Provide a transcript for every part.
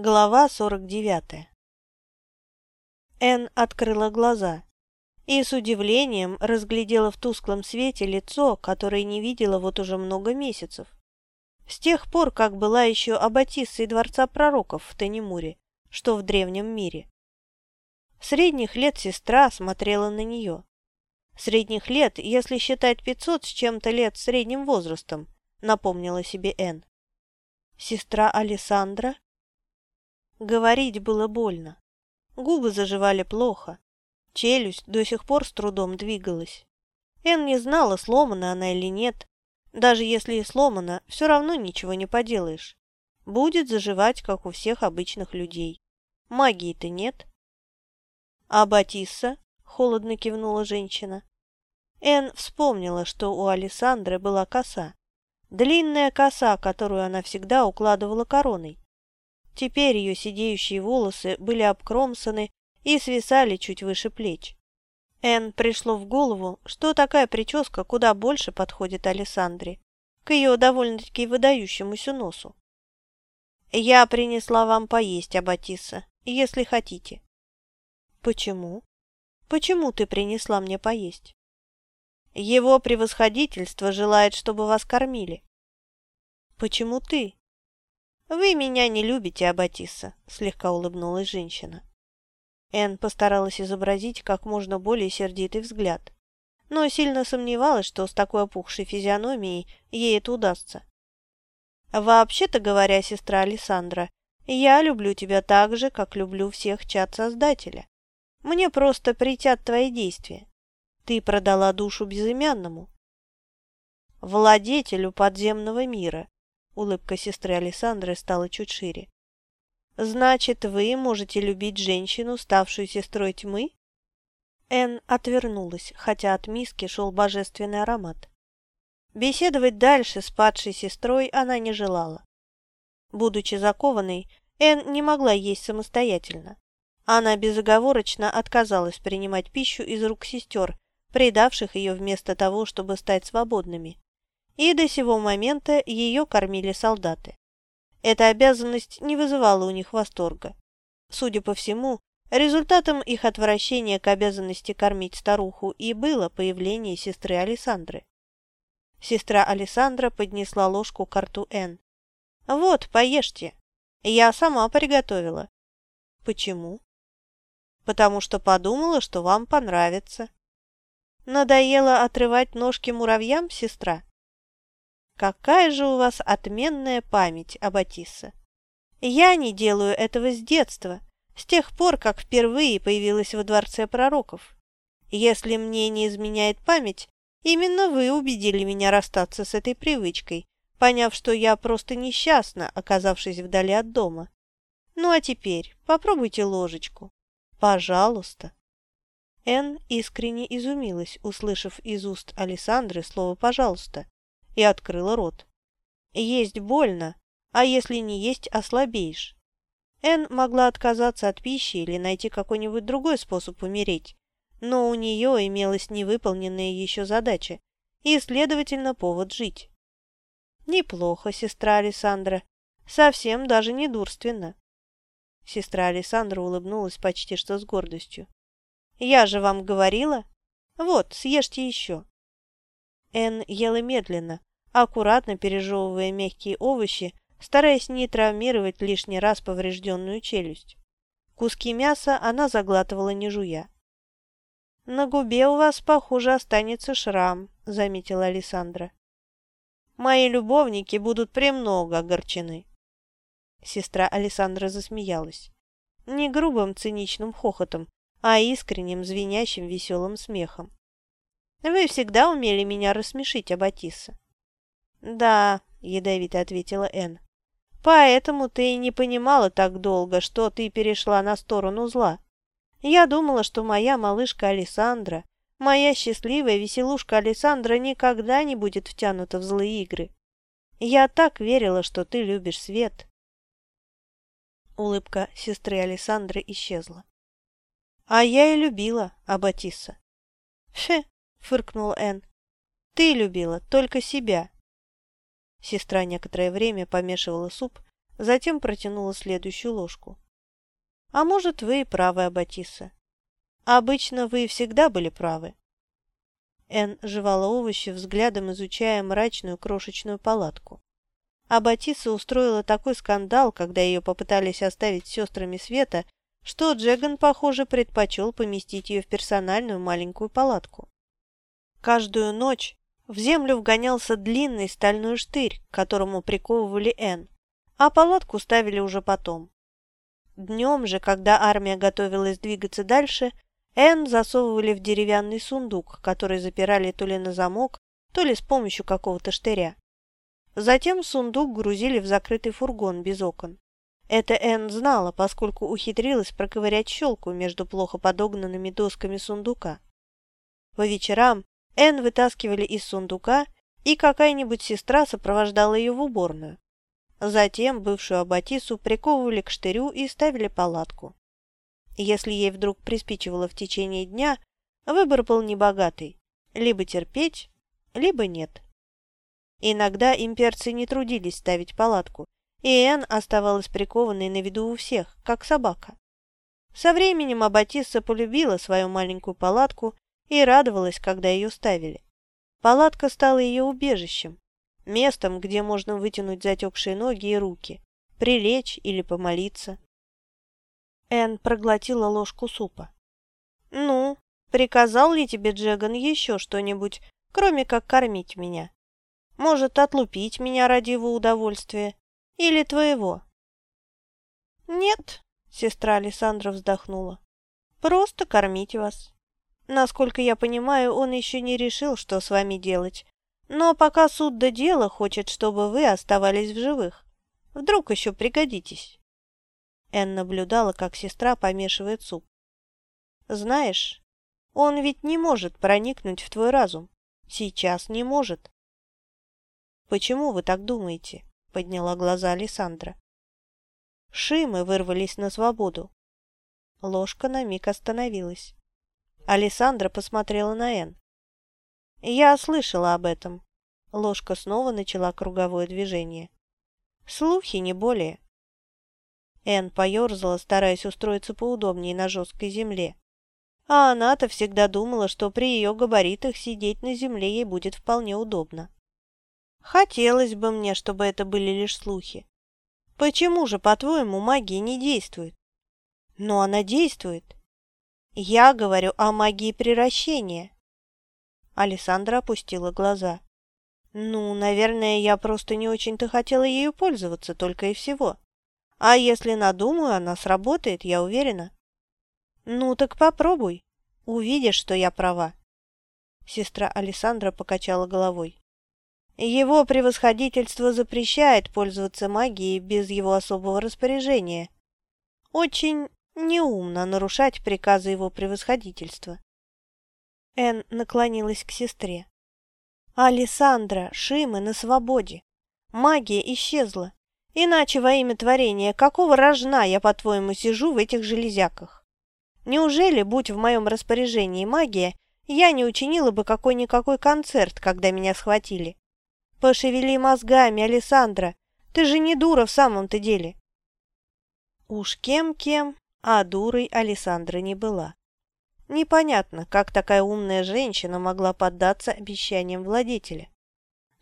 Глава 49 Энн открыла глаза и с удивлением разглядела в тусклом свете лицо, которое не видела вот уже много месяцев. С тех пор, как была еще аббатиссой Дворца Пророков в Танимуре, что в древнем мире. Средних лет сестра смотрела на нее. Средних лет, если считать пятьсот с чем-то лет средним возрастом, напомнила себе Энн. Сестра Александра? Говорить было больно. Губы заживали плохо. Челюсть до сих пор с трудом двигалась. Эн не знала, сломана она или нет. Даже если и сломана, все равно ничего не поделаешь. Будет заживать, как у всех обычных людей. Магии-то нет. А Батисса? Холодно кивнула женщина. Эн вспомнила, что у Александры была коса. Длинная коса, которую она всегда укладывала короной. Теперь ее сидеющие волосы были обкромсаны и свисали чуть выше плеч. Энн пришло в голову, что такая прическа куда больше подходит Александре, к ее довольно-таки выдающемуся носу. «Я принесла вам поесть, Аббатисса, если хотите». «Почему? Почему ты принесла мне поесть?» «Его превосходительство желает, чтобы вас кормили». «Почему ты?» «Вы меня не любите, Аббатисса», — слегка улыбнулась женщина. Энн постаралась изобразить как можно более сердитый взгляд, но сильно сомневалась, что с такой опухшей физиономией ей это удастся. «Вообще-то говоря, сестра Александра, я люблю тебя так же, как люблю всех чад Создателя. Мне просто притят твои действия. Ты продала душу безымянному, владетелю подземного мира, Улыбка сестры Александры стала чуть шире. «Значит, вы можете любить женщину, ставшую сестрой тьмы?» Энн отвернулась, хотя от миски шел божественный аромат. Беседовать дальше с падшей сестрой она не желала. Будучи закованной, Энн не могла есть самостоятельно. Она безоговорочно отказалась принимать пищу из рук сестер, предавших ее вместо того, чтобы стать свободными и до сего момента ее кормили солдаты. Эта обязанность не вызывала у них восторга. Судя по всему, результатом их отвращения к обязанности кормить старуху и было появление сестры Александры. Сестра Александра поднесла ложку к рту Н. «Вот, поешьте. Я сама приготовила». «Почему?» «Потому что подумала, что вам понравится». «Надоело отрывать ножки муравьям, сестра?» Какая же у вас отменная память, Аббатисса. Я не делаю этого с детства, с тех пор, как впервые появилась во Дворце Пророков. Если мне не изменяет память, именно вы убедили меня расстаться с этой привычкой, поняв, что я просто несчастна, оказавшись вдали от дома. Ну а теперь попробуйте ложечку. Пожалуйста. Эн искренне изумилась, услышав из уст Александры слово «пожалуйста» и открыла рот. Есть больно, а если не есть, ослабеешь. Эн могла отказаться от пищи или найти какой-нибудь другой способ умереть, но у нее имелась невыполненная еще задача и, следовательно, повод жить. Неплохо, сестра Александра, совсем даже не дурственно. Сестра Александра улыбнулась почти что с гордостью. «Я же вам говорила? Вот, съешьте еще». Эн ела медленно, аккуратно пережевывая мягкие овощи, стараясь не травмировать лишний раз поврежденную челюсть. Куски мяса она заглатывала не жуя. «На губе у вас, похоже, останется шрам», — заметила Александра. «Мои любовники будут премного огорчены». Сестра Александра засмеялась. Не грубым циничным хохотом, а искренним, звенящим, веселым смехом. «Вы всегда умели меня рассмешить, Аббатисса. «Да», — ядовито ответила Энн. «Поэтому ты и не понимала так долго, что ты перешла на сторону зла. Я думала, что моя малышка Александра, моя счастливая веселушка Александра никогда не будет втянута в злые игры. Я так верила, что ты любишь свет». Улыбка сестры Александры исчезла. «А я и любила, Аббатисса». «Фе», — фыркнул Энн, — «ты любила только себя». Сестра некоторое время помешивала суп, Затем протянула следующую ложку. «А может, вы и правы, Аббатиса. Обычно вы всегда были правы». Эн жевала овощи, взглядом изучая мрачную крошечную палатку. А Батиса устроила такой скандал, когда ее попытались оставить сестрами Света, что Джеган, похоже, предпочел поместить ее в персональную маленькую палатку. Каждую ночь в землю вгонялся длинный стальной штырь, к которому приковывали Н, а палатку ставили уже потом. Днем же, когда армия готовилась двигаться дальше, Н засовывали в деревянный сундук, который запирали то ли на замок, то ли с помощью какого-то штыря. Затем сундук грузили в закрытый фургон без окон. Это Энн знала, поскольку ухитрилась проковырять щелку между плохо подогнанными досками сундука. По вечерам Энн вытаскивали из сундука, и какая-нибудь сестра сопровождала ее в уборную. Затем бывшую Аббатису приковывали к штырю и ставили палатку. Если ей вдруг приспичивало в течение дня, выбор был небогатый – либо терпеть, либо нет. Иногда имперцы не трудились ставить палатку, и Энн оставалась прикованной на виду у всех, как собака. Со временем Аббатисса полюбила свою маленькую палатку и радовалась, когда ее ставили. Палатка стала ее убежищем, местом, где можно вытянуть затекшие ноги и руки, прилечь или помолиться. Энн проглотила ложку супа. «Ну, приказал ли тебе Джеган еще что-нибудь, кроме как кормить меня?» Может, отлупить меня ради его удовольствия. Или твоего?» «Нет», — сестра Александра вздохнула. «Просто кормить вас. Насколько я понимаю, он еще не решил, что с вами делать. Но пока суд до дела хочет, чтобы вы оставались в живых. Вдруг еще пригодитесь». Энн наблюдала, как сестра помешивает суп. «Знаешь, он ведь не может проникнуть в твой разум. Сейчас не может. «Почему вы так думаете?» – подняла глаза Александра. Шимы вырвались на свободу. Ложка на миг остановилась. Александра посмотрела на Энн. «Я слышала об этом». Ложка снова начала круговое движение. «Слухи, не более». Энн поерзала, стараясь устроиться поудобнее на жесткой земле. А она-то всегда думала, что при ее габаритах сидеть на земле ей будет вполне удобно. Хотелось бы мне, чтобы это были лишь слухи. Почему же, по-твоему, магия не действует? Но она действует. Я говорю о магии приращения. Александра опустила глаза. Ну, наверное, я просто не очень-то хотела ею пользоваться, только и всего. А если надумаю, она сработает, я уверена. Ну, так попробуй. Увидишь, что я права. Сестра Александра покачала головой. Его превосходительство запрещает пользоваться магией без его особого распоряжения. Очень неумно нарушать приказы его превосходительства. Эн наклонилась к сестре. «Алессандра, Шимы на свободе. Магия исчезла. Иначе во имя творения какого рожна я, по-твоему, сижу в этих железяках? Неужели, будь в моем распоряжении магия, я не учинила бы какой-никакой концерт, когда меня схватили? Пошевели мозгами, Александра. Ты же не дура в самом-то деле. Уж кем-кем, а дурой Александра не была. Непонятно, как такая умная женщина могла поддаться обещаниям владетеля.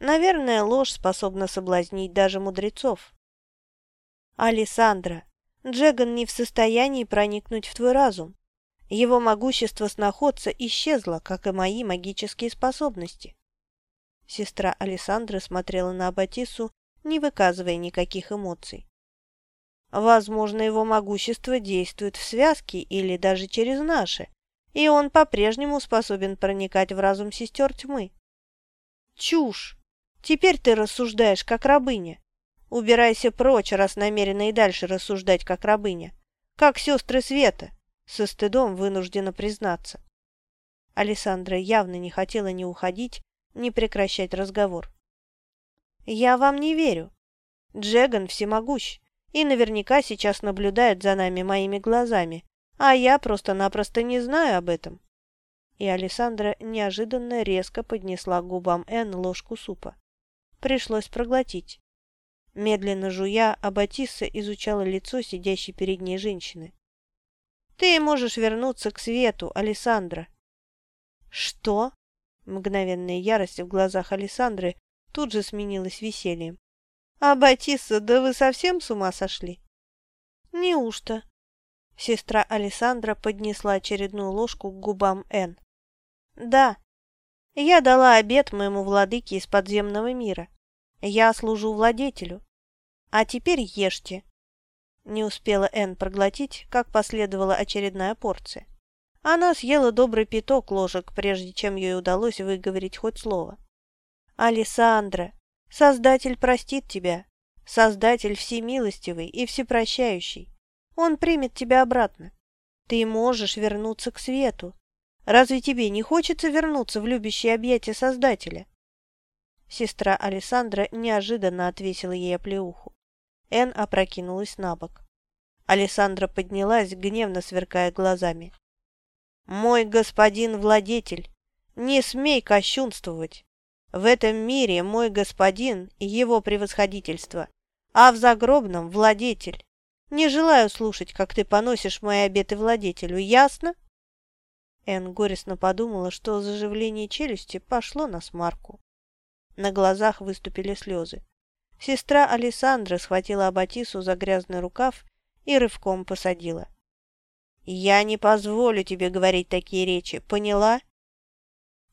Наверное, ложь способна соблазнить даже мудрецов. Александра, Джеган не в состоянии проникнуть в твой разум. Его могущество сноходца исчезло, как и мои магические способности. Сестра Александра смотрела на Аббатису, не выказывая никаких эмоций. Возможно, его могущество действует в связке или даже через наши, и он по-прежнему способен проникать в разум сестер тьмы. Чушь! Теперь ты рассуждаешь, как рабыня. Убирайся прочь, раз намерена и дальше рассуждать, как рабыня. Как сестры Света, со стыдом вынуждена признаться. Александра явно не хотела ни уходить, не прекращать разговор. «Я вам не верю. Джеган всемогущ и наверняка сейчас наблюдает за нами моими глазами, а я просто-напросто не знаю об этом». И Александра неожиданно резко поднесла губам Энн ложку супа. Пришлось проглотить. Медленно жуя, Аббатисса изучала лицо сидящей перед ней женщины. «Ты можешь вернуться к свету, Александра». «Что?» Мгновенная ярость в глазах Александры тут же сменилась весельем. «А, Батисса, да вы совсем с ума сошли?» «Неужто?» Сестра Александра поднесла очередную ложку к губам Н. «Да, я дала обед моему владыке из подземного мира. Я служу владетелю. А теперь ешьте». Не успела Н проглотить, как последовала очередная порция. Она съела добрый пяток ложек, прежде чем ей удалось выговорить хоть слово. «Алессандра, Создатель простит тебя. Создатель всемилостивый и всепрощающий. Он примет тебя обратно. Ты можешь вернуться к свету. Разве тебе не хочется вернуться в любящее объятия Создателя?» Сестра Александра неожиданно отвесила ей оплеуху. Эн опрокинулась на бок. Александра поднялась, гневно сверкая глазами. «Мой господин владетель, не смей кощунствовать! В этом мире мой господин – его превосходительство, а в загробном – владетель. Не желаю слушать, как ты поносишь мои обеты владетелю, ясно?» Эн горестно подумала, что заживление челюсти пошло на смарку. На глазах выступили слезы. Сестра Александра схватила Абатису за грязный рукав и рывком посадила. «Я не позволю тебе говорить такие речи, поняла?»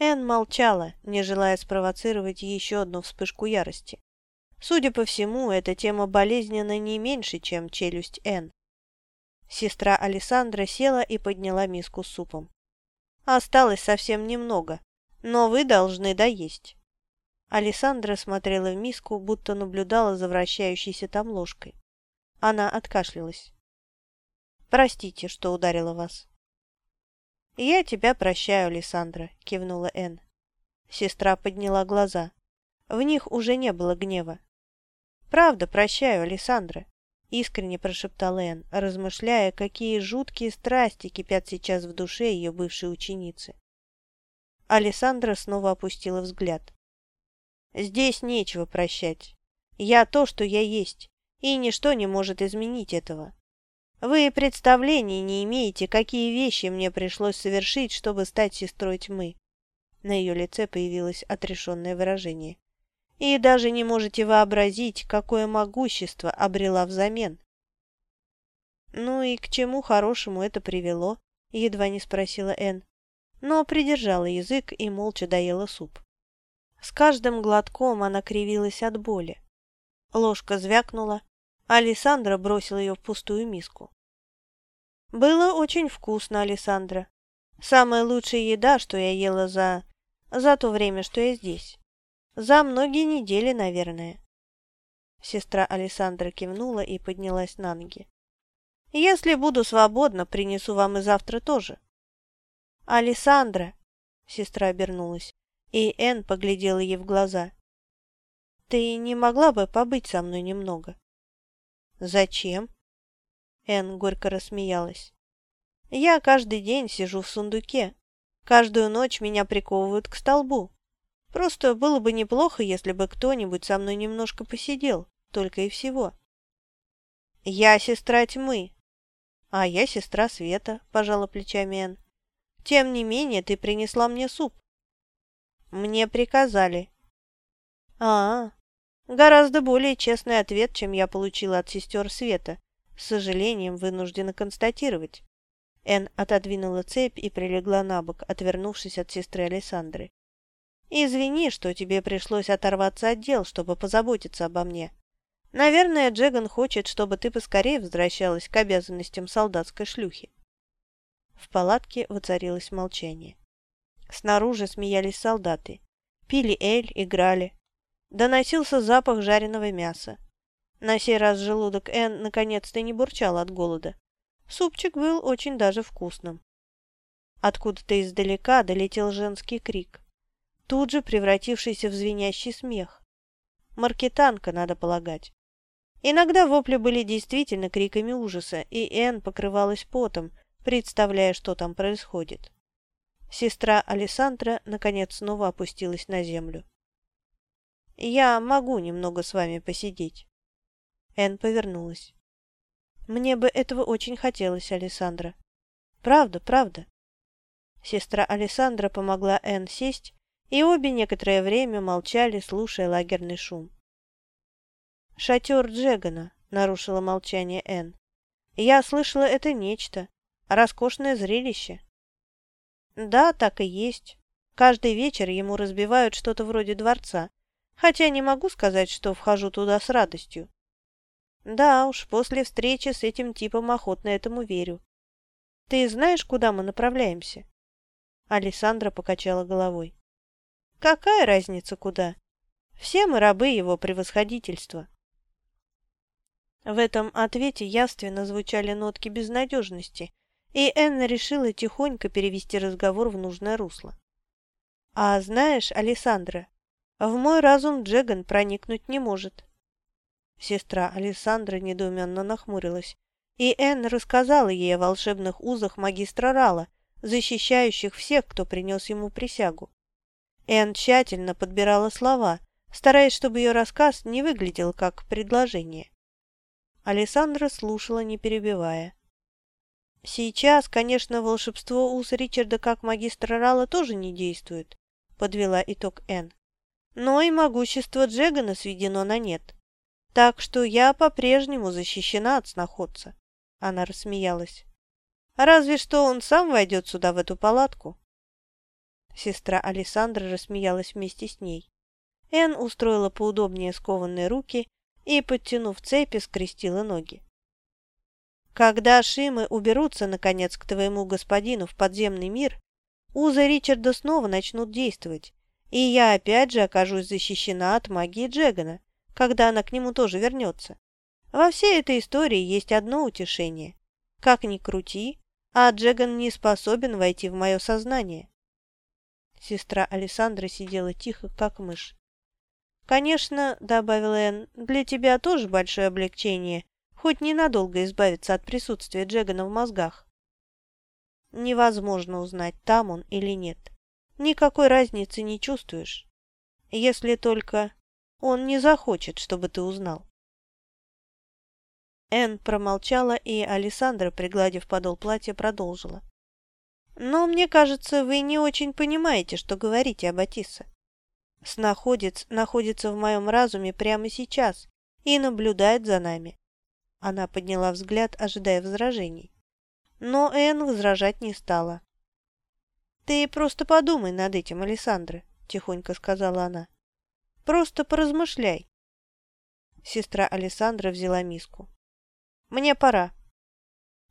Эн молчала, не желая спровоцировать еще одну вспышку ярости. Судя по всему, эта тема болезненна не меньше, чем челюсть Н. Сестра Александра села и подняла миску с супом. «Осталось совсем немного, но вы должны доесть». Александра смотрела в миску, будто наблюдала за вращающейся там ложкой. Она откашлялась. «Простите, что ударила вас». «Я тебя прощаю, Александра», — кивнула Энн. Сестра подняла глаза. В них уже не было гнева. «Правда, прощаю, Александра», — искренне прошептала Энн, размышляя, какие жуткие страсти кипят сейчас в душе ее бывшей ученицы. Александра снова опустила взгляд. «Здесь нечего прощать. Я то, что я есть, и ничто не может изменить этого. Вы представления не имеете, какие вещи мне пришлось совершить, чтобы стать сестрой тьмы». На ее лице появилось отрешенное выражение и даже не можете вообразить, какое могущество обрела взамен. «Ну и к чему хорошему это привело?» — едва не спросила Энн, но придержала язык и молча доела суп. С каждым глотком она кривилась от боли. Ложка звякнула, а Александра бросила ее в пустую миску. «Было очень вкусно, Александра. Самая лучшая еда, что я ела за... за то время, что я здесь. За многие недели, наверное. Сестра Александра кивнула и поднялась на ноги. Если буду свободна, принесу вам и завтра тоже. Александра, сестра обернулась, и Энн поглядела ей в глаза. Ты не могла бы побыть со мной немного? Зачем? Энн горько рассмеялась. Я каждый день сижу в сундуке. Каждую ночь меня приковывают к столбу. Просто было бы неплохо, если бы кто-нибудь со мной немножко посидел, только и всего. Я сестра тьмы. А я сестра света, пожала плечами Энн. Тем не менее, ты принесла мне суп. Мне приказали. А, -а, гораздо более честный ответ, чем я получила от сестер Света. С сожалением вынуждена констатировать. Энн отодвинула цепь и прилегла на бок, отвернувшись от сестры Александры. Извини, что тебе пришлось оторваться от дел, чтобы позаботиться обо мне. Наверное, Джеган хочет, чтобы ты поскорее возвращалась к обязанностям солдатской шлюхи. В палатке воцарилось молчание. Снаружи смеялись солдаты. Пили эль, играли. Доносился запах жареного мяса. На сей раз желудок Энн наконец-то не бурчал от голода. Супчик был очень даже вкусным. Откуда-то издалека долетел женский крик тут же превратившийся в звенящий смех. Маркетанка, надо полагать. Иногда вопли были действительно криками ужаса, и Энн покрывалась потом, представляя, что там происходит. Сестра Александра, наконец, снова опустилась на землю. «Я могу немного с вами посидеть». Энн повернулась. «Мне бы этого очень хотелось, Александра. Правда, правда». Сестра Александра помогла Энн сесть, и обе некоторое время молчали, слушая лагерный шум. «Шатер Джегана», — нарушила молчание Энн. «Я слышала, это нечто. Роскошное зрелище». «Да, так и есть. Каждый вечер ему разбивают что-то вроде дворца, хотя не могу сказать, что вхожу туда с радостью. Да уж, после встречи с этим типом охотно этому верю. Ты знаешь, куда мы направляемся?» Александра покачала головой. «Какая разница, куда? Все мы рабы его превосходительства». В этом ответе явственно звучали нотки безнадежности, и Энна решила тихонько перевести разговор в нужное русло. «А знаешь, Александра, в мой разум Джеган проникнуть не может». Сестра Александра недоуменно нахмурилась, и Энн рассказала ей о волшебных узах магистра Рала, защищающих всех, кто принес ему присягу. Энн тщательно подбирала слова, стараясь, чтобы ее рассказ не выглядел как предложение. Александра слушала, не перебивая. «Сейчас, конечно, волшебство уз Ричарда как магистра Рала тоже не действует», — подвела итог Энн. «Но и могущество Джегана сведено на нет. Так что я по-прежнему защищена от сноходца». Она рассмеялась. «Разве что он сам войдет сюда, в эту палатку». Сестра Александра рассмеялась вместе с ней. Энн устроила поудобнее скованные руки и, подтянув цепи, скрестила ноги. Когда Шимы уберутся, наконец, к твоему господину в подземный мир, узы Ричарда снова начнут действовать, и я опять же окажусь защищена от магии Джегана, когда она к нему тоже вернется. Во всей этой истории есть одно утешение. Как ни крути, а Джеган не способен войти в мое сознание. Сестра Александра сидела тихо, как мышь. «Конечно, — добавила Энн, — для тебя тоже большое облегчение, хоть ненадолго избавиться от присутствия Джегана в мозгах. Невозможно узнать, там он или нет. Никакой разницы не чувствуешь. Если только он не захочет, чтобы ты узнал». Энн промолчала, и Александра, пригладив подол платья, продолжила. «Но мне кажется, вы не очень понимаете, что говорите об Атисе. Снаходец находится в моем разуме прямо сейчас и наблюдает за нами. Она подняла взгляд, ожидая возражений. Но Энн возражать не стала. «Ты просто подумай над этим, Александра», – тихонько сказала она. «Просто поразмышляй». Сестра Александра взяла миску. «Мне пора».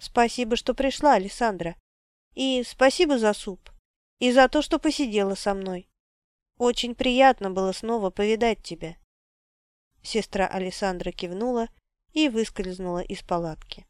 «Спасибо, что пришла, Александра. И спасибо за суп. И за то, что посидела со мной. Очень приятно было снова повидать тебя». Сестра Александра кивнула и выскользнула из палатки.